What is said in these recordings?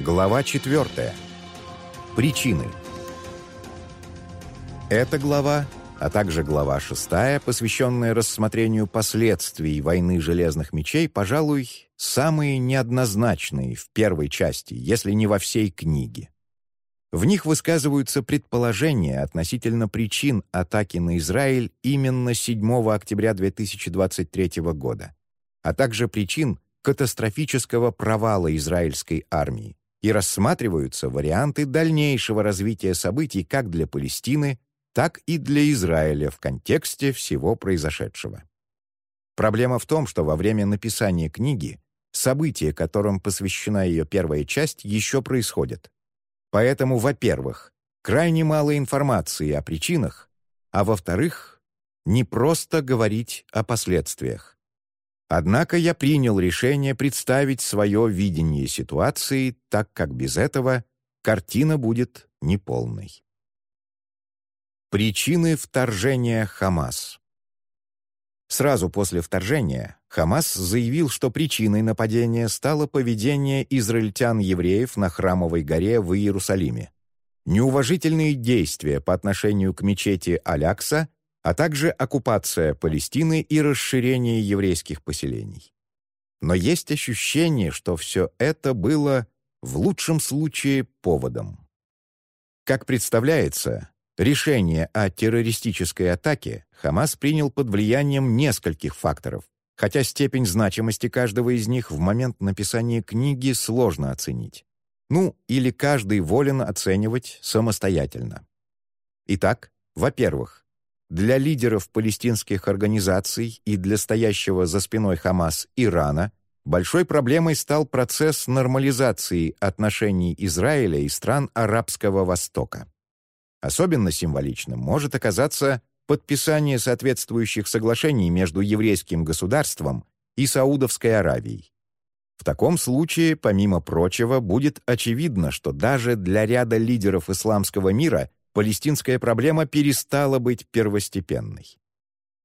Глава 4. Причины. Эта глава, а также глава 6, посвященная рассмотрению последствий войны железных мечей, пожалуй, самые неоднозначные в первой части, если не во всей книге. В них высказываются предположения относительно причин атаки на Израиль именно 7 октября 2023 года, а также причин катастрофического провала израильской армии и рассматриваются варианты дальнейшего развития событий как для Палестины, так и для Израиля в контексте всего произошедшего. Проблема в том, что во время написания книги события, которым посвящена ее первая часть, еще происходят. Поэтому, во-первых, крайне мало информации о причинах, а во-вторых, не просто говорить о последствиях. Однако я принял решение представить свое видение ситуации, так как без этого картина будет неполной. Причины вторжения Хамас Сразу после вторжения Хамас заявил, что причиной нападения стало поведение израильтян-евреев на Храмовой горе в Иерусалиме. Неуважительные действия по отношению к мечети Алякса а также оккупация Палестины и расширение еврейских поселений. Но есть ощущение, что все это было, в лучшем случае, поводом. Как представляется, решение о террористической атаке Хамас принял под влиянием нескольких факторов, хотя степень значимости каждого из них в момент написания книги сложно оценить. Ну, или каждый волен оценивать самостоятельно. Итак, во-первых, для лидеров палестинских организаций и для стоящего за спиной Хамас Ирана большой проблемой стал процесс нормализации отношений Израиля и стран Арабского Востока. Особенно символичным может оказаться подписание соответствующих соглашений между еврейским государством и Саудовской Аравией. В таком случае, помимо прочего, будет очевидно, что даже для ряда лидеров исламского мира палестинская проблема перестала быть первостепенной.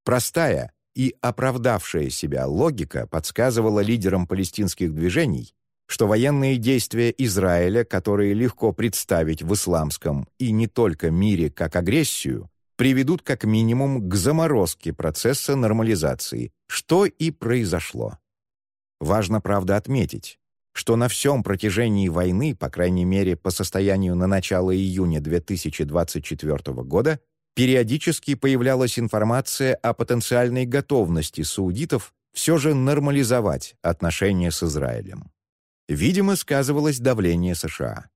Простая и оправдавшая себя логика подсказывала лидерам палестинских движений, что военные действия Израиля, которые легко представить в исламском и не только мире как агрессию, приведут как минимум к заморозке процесса нормализации, что и произошло. Важно, правда, отметить, что на всем протяжении войны, по крайней мере по состоянию на начало июня 2024 года, периодически появлялась информация о потенциальной готовности саудитов все же нормализовать отношения с Израилем. Видимо, сказывалось давление США.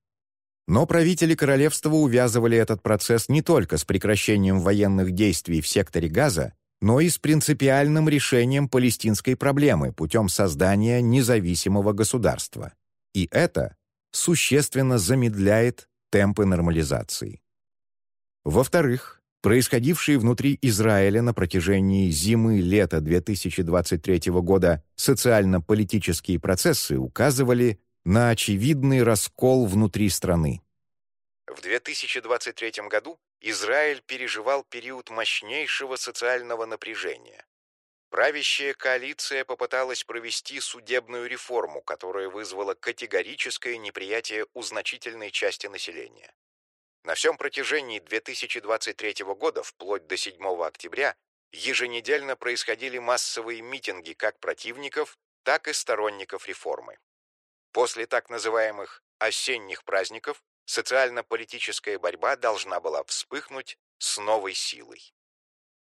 Но правители королевства увязывали этот процесс не только с прекращением военных действий в секторе Газа, но и с принципиальным решением палестинской проблемы путем создания независимого государства. И это существенно замедляет темпы нормализации. Во-вторых, происходившие внутри Израиля на протяжении зимы-лета 2023 года социально-политические процессы указывали на очевидный раскол внутри страны. В 2023 году Израиль переживал период мощнейшего социального напряжения. Правящая коалиция попыталась провести судебную реформу, которая вызвала категорическое неприятие у значительной части населения. На всем протяжении 2023 года, вплоть до 7 октября, еженедельно происходили массовые митинги как противников, так и сторонников реформы. После так называемых «осенних праздников» социально-политическая борьба должна была вспыхнуть с новой силой.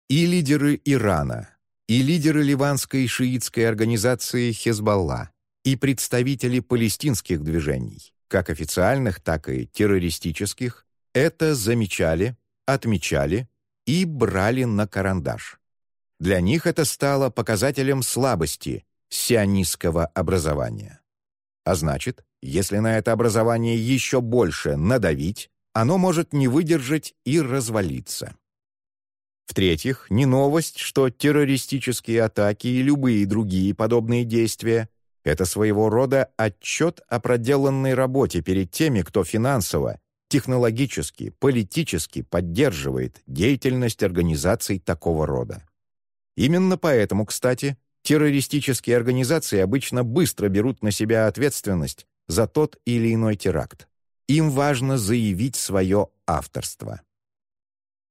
И лидеры Ирана, и лидеры ливанской шиитской организации Хезбалла, и представители палестинских движений, как официальных, так и террористических, это замечали, отмечали и брали на карандаш. Для них это стало показателем слабости сионистского образования. А значит, если на это образование еще больше надавить, оно может не выдержать и развалиться. В-третьих, не новость, что террористические атаки и любые другие подобные действия — это своего рода отчет о проделанной работе перед теми, кто финансово, технологически, политически поддерживает деятельность организаций такого рода. Именно поэтому, кстати, террористические организации обычно быстро берут на себя ответственность за тот или иной теракт. Им важно заявить свое авторство.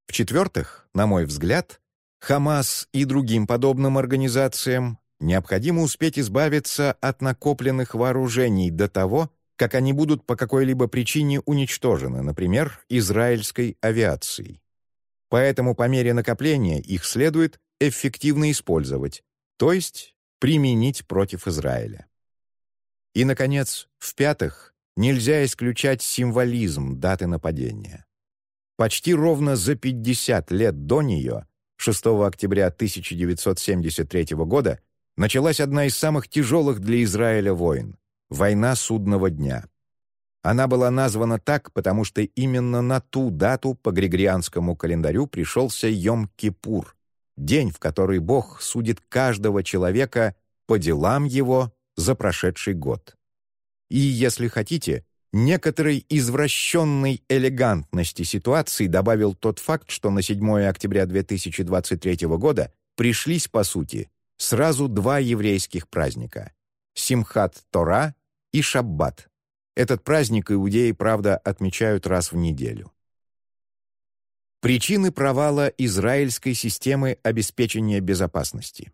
В-четвертых, на мой взгляд, Хамас и другим подобным организациям необходимо успеть избавиться от накопленных вооружений до того, как они будут по какой-либо причине уничтожены, например, израильской авиацией. Поэтому по мере накопления их следует эффективно использовать, то есть применить против Израиля. И, наконец, в-пятых, нельзя исключать символизм даты нападения. Почти ровно за 50 лет до нее, 6 октября 1973 года, началась одна из самых тяжелых для Израиля войн — война судного дня. Она была названа так, потому что именно на ту дату по григорианскому календарю пришелся Йом-Кипур, день, в который Бог судит каждого человека по делам его за прошедший год. И, если хотите, некоторой извращенной элегантности ситуации добавил тот факт, что на 7 октября 2023 года пришлись, по сути, сразу два еврейских праздника — Симхат Тора и Шаббат. Этот праздник иудеи, правда, отмечают раз в неделю. Причины провала израильской системы обеспечения безопасности.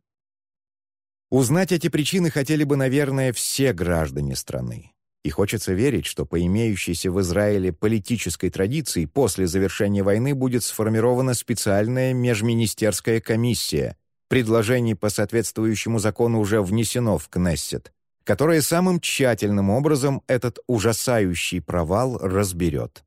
Узнать эти причины хотели бы, наверное, все граждане страны. И хочется верить, что по имеющейся в Израиле политической традиции после завершения войны будет сформирована специальная межминистерская комиссия, предложений по соответствующему закону уже внесено в Кнессет, которая самым тщательным образом этот ужасающий провал разберет.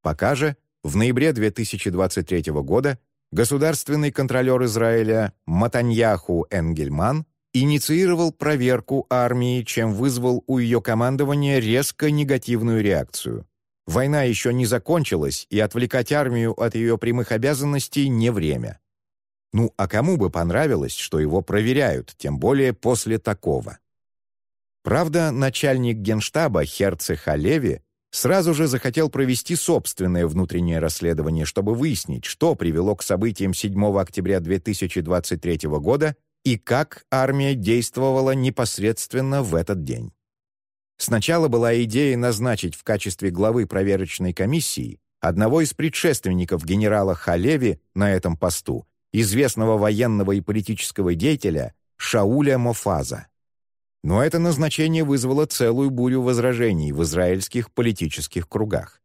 Пока же в ноябре 2023 года государственный контролер Израиля Матаньяху Энгельман инициировал проверку армии, чем вызвал у ее командования резко негативную реакцию. Война еще не закончилась, и отвлекать армию от ее прямых обязанностей не время. Ну, а кому бы понравилось, что его проверяют, тем более после такого? Правда, начальник генштаба Херце Халеви сразу же захотел провести собственное внутреннее расследование, чтобы выяснить, что привело к событиям 7 октября 2023 года и как армия действовала непосредственно в этот день. Сначала была идея назначить в качестве главы проверочной комиссии одного из предшественников генерала Халеви на этом посту, известного военного и политического деятеля Шауля Мофаза. Но это назначение вызвало целую бурю возражений в израильских политических кругах.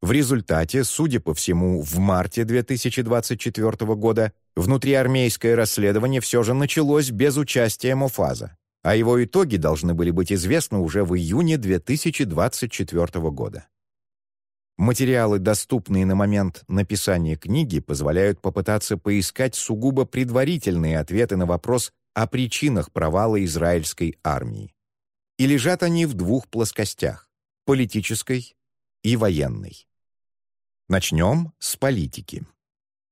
В результате, судя по всему, в марте 2024 года внутриармейское расследование все же началось без участия Мофаза, а его итоги должны были быть известны уже в июне 2024 года. Материалы, доступные на момент написания книги, позволяют попытаться поискать сугубо предварительные ответы на вопрос о причинах провала израильской армии. И лежат они в двух плоскостях — политической и военной. Начнем с политики.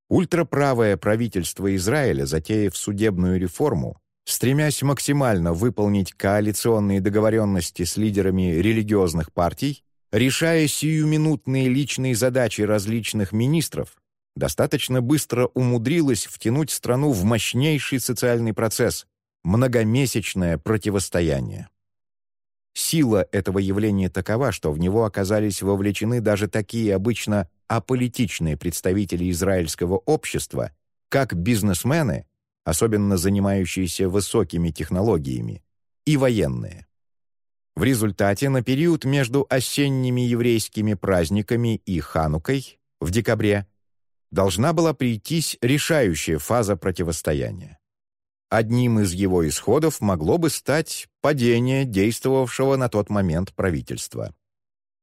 Ультраправое правительство Израиля, затеяв судебную реформу, стремясь максимально выполнить коалиционные договоренности с лидерами религиозных партий, решая сиюминутные личные задачи различных министров, достаточно быстро умудрилась втянуть страну в мощнейший социальный процесс — многомесячное противостояние. Сила этого явления такова, что в него оказались вовлечены даже такие обычно аполитичные представители израильского общества, как бизнесмены, особенно занимающиеся высокими технологиями, и военные. В результате на период между осенними еврейскими праздниками и Ханукой в декабре должна была прийтись решающая фаза противостояния. Одним из его исходов могло бы стать падение действовавшего на тот момент правительства.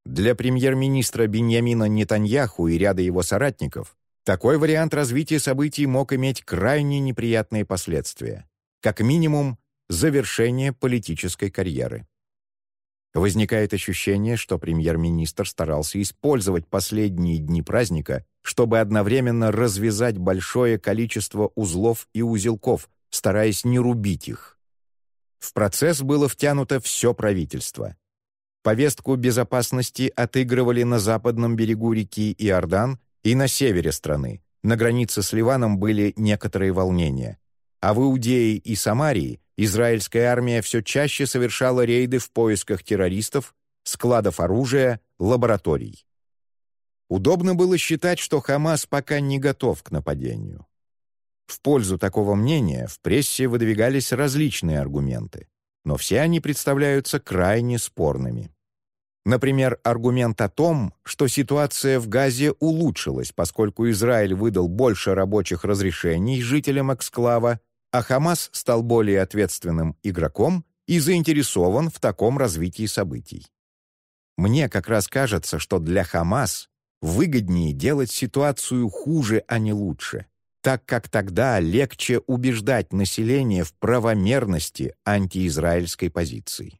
Для премьер-министра Беньямина Нетаньяху и ряда его соратников такой вариант развития событий мог иметь крайне неприятные последствия. Как минимум, завершение политической карьеры. Возникает ощущение, что премьер-министр старался использовать последние дни праздника, чтобы одновременно развязать большое количество узлов и узелков, стараясь не рубить их. В процесс было втянуто все правительство. Повестку безопасности отыгрывали на западном берегу реки Иордан и на севере страны. На границе с Ливаном были некоторые волнения. А в Иудее и Самарии израильская армия все чаще совершала рейды в поисках террористов, складов оружия, лабораторий. Удобно было считать, что Хамас пока не готов к нападению. В пользу такого мнения в прессе выдвигались различные аргументы, но все они представляются крайне спорными. Например, аргумент о том, что ситуация в Газе улучшилась, поскольку Израиль выдал больше рабочих разрешений жителям эксклава, а Хамас стал более ответственным игроком и заинтересован в таком развитии событий. Мне как раз кажется, что для Хамас выгоднее делать ситуацию хуже, а не лучше, так как тогда легче убеждать население в правомерности антиизраильской позиции.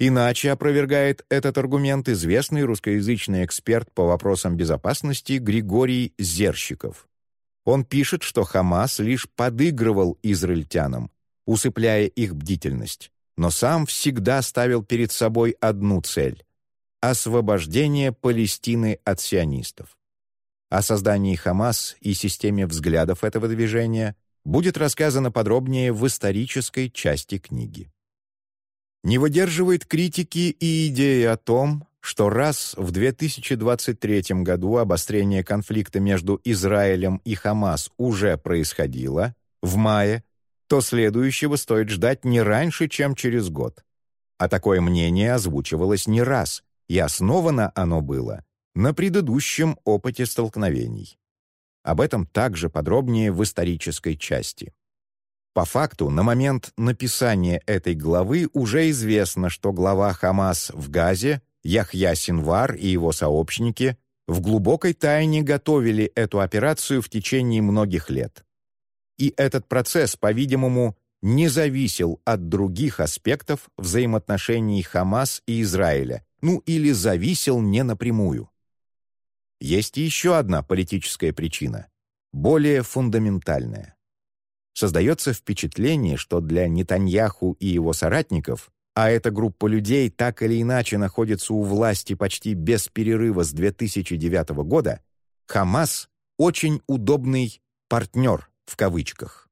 Иначе опровергает этот аргумент известный русскоязычный эксперт по вопросам безопасности Григорий Зерщиков. Он пишет, что Хамас лишь подыгрывал израильтянам, усыпляя их бдительность, но сам всегда ставил перед собой одну цель — освобождение Палестины от сионистов. О создании Хамас и системе взглядов этого движения будет рассказано подробнее в исторической части книги. Не выдерживает критики и идея о том, что раз в 2023 году обострение конфликта между Израилем и Хамас уже происходило, в мае, то следующего стоит ждать не раньше, чем через год. А такое мнение озвучивалось не раз, и основано оно было на предыдущем опыте столкновений. Об этом также подробнее в исторической части. По факту, на момент написания этой главы уже известно, что глава Хамас в Газе, Яхья Синвар и его сообщники в глубокой тайне готовили эту операцию в течение многих лет. И этот процесс, по-видимому, не зависел от других аспектов взаимоотношений Хамас и Израиля, ну или зависел не напрямую. Есть еще одна политическая причина, более фундаментальная создается впечатление, что для Нетаньяху и его соратников, а эта группа людей так или иначе находится у власти почти без перерыва с 2009 года, Хамас — очень удобный «партнер» в кавычках.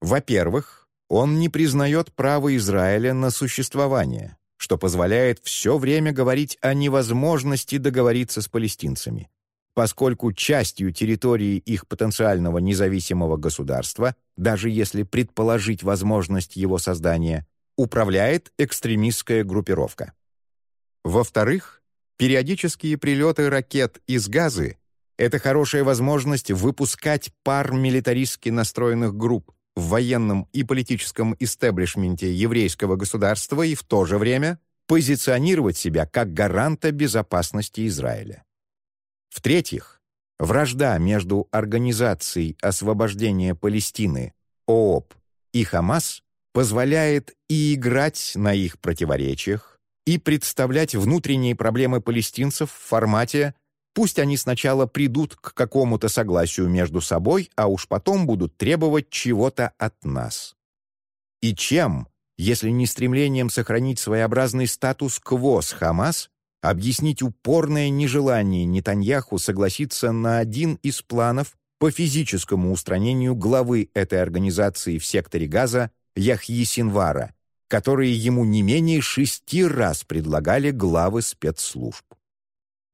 Во-первых, он не признает право Израиля на существование, что позволяет все время говорить о невозможности договориться с палестинцами поскольку частью территории их потенциального независимого государства, даже если предположить возможность его создания, управляет экстремистская группировка. Во-вторых, периодические прилеты ракет из Газы — это хорошая возможность выпускать пар милитаристски настроенных групп в военном и политическом истеблишменте еврейского государства и в то же время позиционировать себя как гаранта безопасности Израиля. В-третьих, вражда между Организацией освобождения Палестины, ООП, и Хамас позволяет и играть на их противоречиях, и представлять внутренние проблемы палестинцев в формате «пусть они сначала придут к какому-то согласию между собой, а уж потом будут требовать чего-то от нас». И чем, если не стремлением сохранить своеобразный статус-кво с Хамас, объяснить упорное нежелание Нетаньяху согласиться на один из планов по физическому устранению главы этой организации в секторе Газа Яхьи Синвара, которые ему не менее шести раз предлагали главы спецслужб.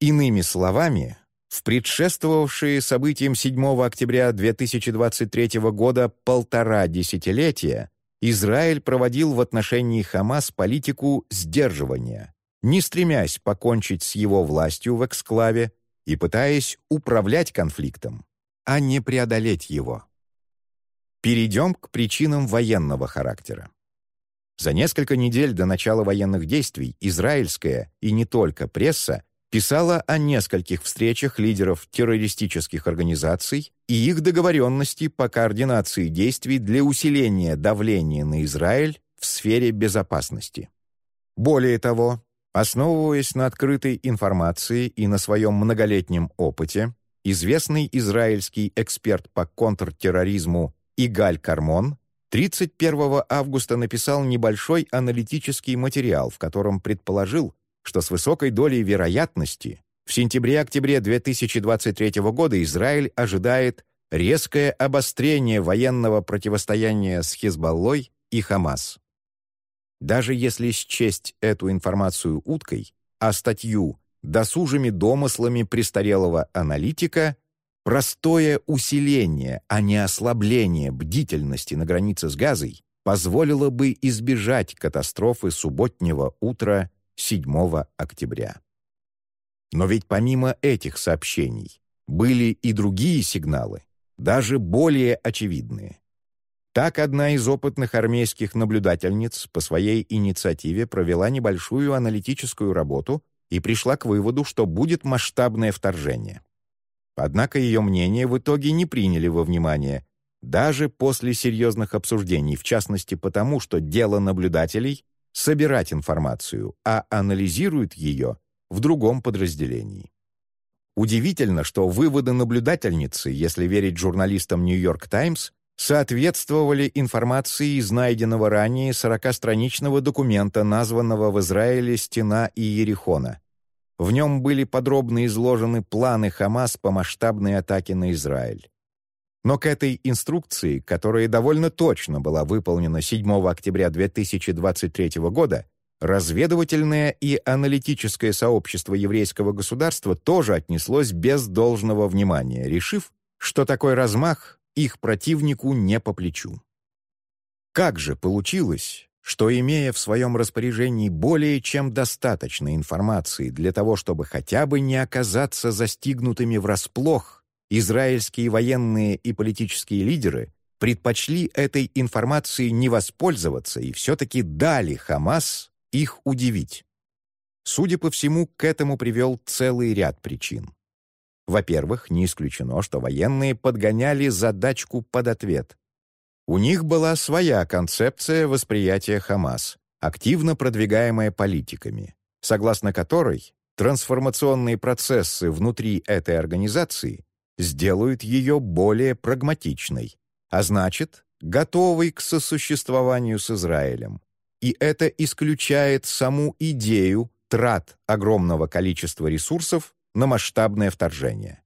Иными словами, в предшествовавшие событиям 7 октября 2023 года полтора десятилетия Израиль проводил в отношении Хамас политику сдерживания – не стремясь покончить с его властью в эксклаве и пытаясь управлять конфликтом, а не преодолеть его. Перейдем к причинам военного характера. За несколько недель до начала военных действий израильская и не только пресса писала о нескольких встречах лидеров террористических организаций и их договоренности по координации действий для усиления давления на Израиль в сфере безопасности. Более того, Основываясь на открытой информации и на своем многолетнем опыте, известный израильский эксперт по контртерроризму Игаль Кармон 31 августа написал небольшой аналитический материал, в котором предположил, что с высокой долей вероятности в сентябре-октябре 2023 года Израиль ожидает резкое обострение военного противостояния с Хизбаллой и Хамас. Даже если счесть эту информацию уткой, а статью «Досужими домыслами престарелого аналитика» простое усиление, а не ослабление бдительности на границе с Газой позволило бы избежать катастрофы субботнего утра 7 октября. Но ведь помимо этих сообщений были и другие сигналы, даже более очевидные. Так одна из опытных армейских наблюдательниц по своей инициативе провела небольшую аналитическую работу и пришла к выводу, что будет масштабное вторжение. Однако ее мнение в итоге не приняли во внимание, даже после серьезных обсуждений, в частности потому, что дело наблюдателей — собирать информацию, а анализируют ее в другом подразделении. Удивительно, что выводы наблюдательницы, если верить журналистам «Нью-Йорк Таймс», соответствовали информации из найденного ранее 40-страничного документа, названного в Израиле «Стена и Ерихона». В нем были подробно изложены планы Хамас по масштабной атаке на Израиль. Но к этой инструкции, которая довольно точно была выполнена 7 октября 2023 года, Разведывательное и аналитическое сообщество еврейского государства тоже отнеслось без должного внимания, решив, что такой размах их противнику не по плечу. Как же получилось, что, имея в своем распоряжении более чем достаточно информации для того, чтобы хотя бы не оказаться застигнутыми врасплох, израильские военные и политические лидеры предпочли этой информацией не воспользоваться и все-таки дали Хамас их удивить. Судя по всему, к этому привел целый ряд причин. Во-первых, не исключено, что военные подгоняли задачку под ответ. У них была своя концепция восприятия Хамас, активно продвигаемая политиками, согласно которой трансформационные процессы внутри этой организации сделают ее более прагматичной, а значит, готовой к сосуществованию с Израилем, и это исключает саму идею трат огромного количества ресурсов на масштабное вторжение.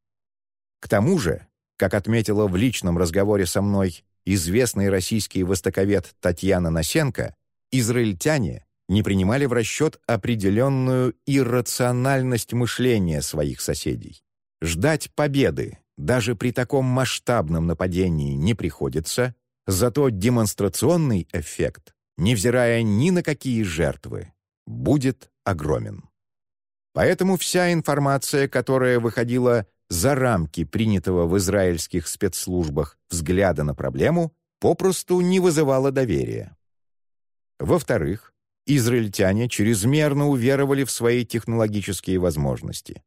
К тому же, как отметила в личном разговоре со мной известный российский востоковед Татьяна Насенко, израильтяне не принимали в расчет определенную иррациональность мышления своих соседей. Ждать победы даже при таком масштабном нападении не приходится, зато демонстрационный эффект невзирая ни на какие жертвы, будет огромен. Поэтому вся информация, которая выходила за рамки принятого в израильских спецслужбах взгляда на проблему, попросту не вызывала доверия. Во-вторых, израильтяне чрезмерно уверовали в свои технологические возможности.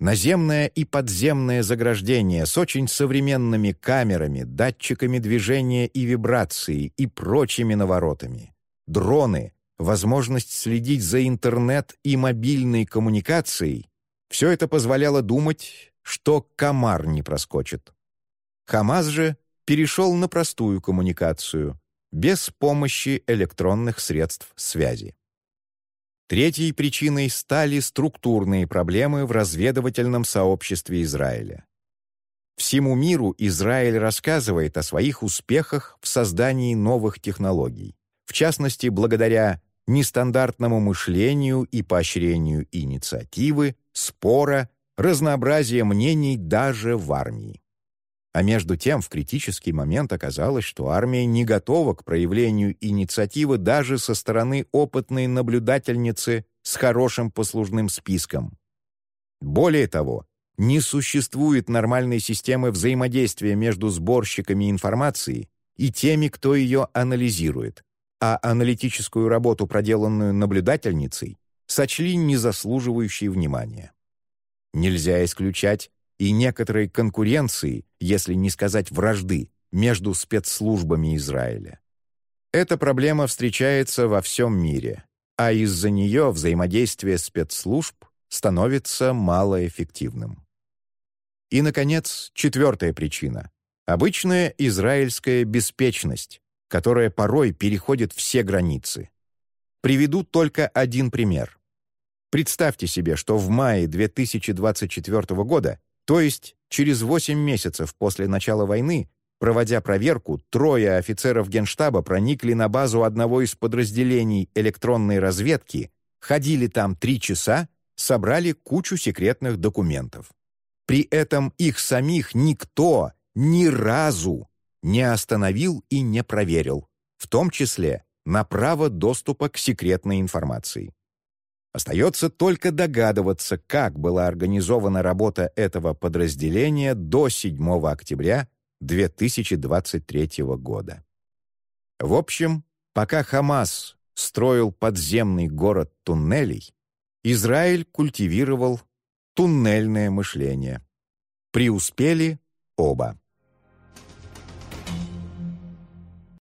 Наземное и подземное заграждение с очень современными камерами, датчиками движения и вибрации и прочими наворотами. Дроны, возможность следить за интернет и мобильной коммуникацией — все это позволяло думать, что комар не проскочит. Хамас же перешел на простую коммуникацию, без помощи электронных средств связи. Третьей причиной стали структурные проблемы в разведывательном сообществе Израиля. Всему миру Израиль рассказывает о своих успехах в создании новых технологий, в частности, благодаря нестандартному мышлению и поощрению инициативы, спора, разнообразия мнений даже в армии. А между тем в критический момент оказалось, что армия не готова к проявлению инициативы даже со стороны опытной наблюдательницы с хорошим послужным списком. Более того, не существует нормальной системы взаимодействия между сборщиками информации и теми, кто ее анализирует, а аналитическую работу, проделанную наблюдательницей, сочли незаслуживающей внимания. Нельзя исключать и некоторой конкуренции, если не сказать вражды, между спецслужбами Израиля. Эта проблема встречается во всем мире, а из-за нее взаимодействие спецслужб становится малоэффективным. И, наконец, четвертая причина — обычная израильская беспечность, которая порой переходит все границы. Приведу только один пример. Представьте себе, что в мае 2024 года то есть через 8 месяцев после начала войны Проводя проверку, трое офицеров Генштаба проникли на базу одного из подразделений электронной разведки, ходили там три часа, собрали кучу секретных документов. При этом их самих никто ни разу не остановил и не проверил, в том числе на право доступа к секретной информации. Остается только догадываться, как была организована работа этого подразделения до 7 октября 2023 года. В общем, пока Хамас строил подземный город туннелей, Израиль культивировал туннельное мышление. Преуспели оба.